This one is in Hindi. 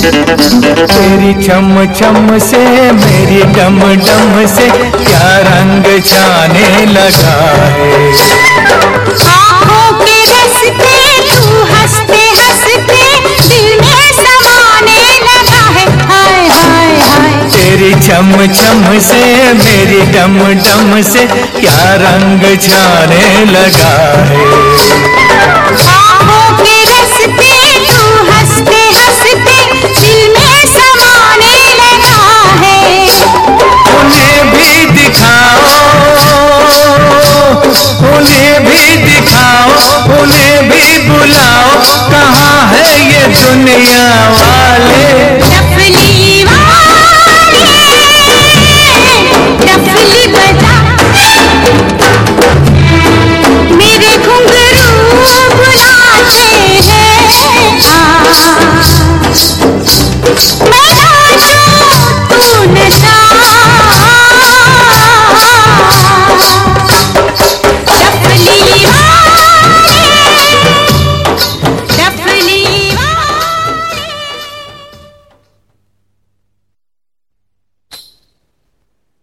तेरी चम चम से मेरी डम डम से क्या रंग जाने लगा है? छम छम से मेरी डम डम से क्या रंग छाने लगा है? रस्ते तू हँसते हँसते दिल में समाने लगा है। उन्हें भी दिखाओ उन्हें भी दिखाओ उन्हें भी बुलाओ कहाँ है ये दुनिया वाले?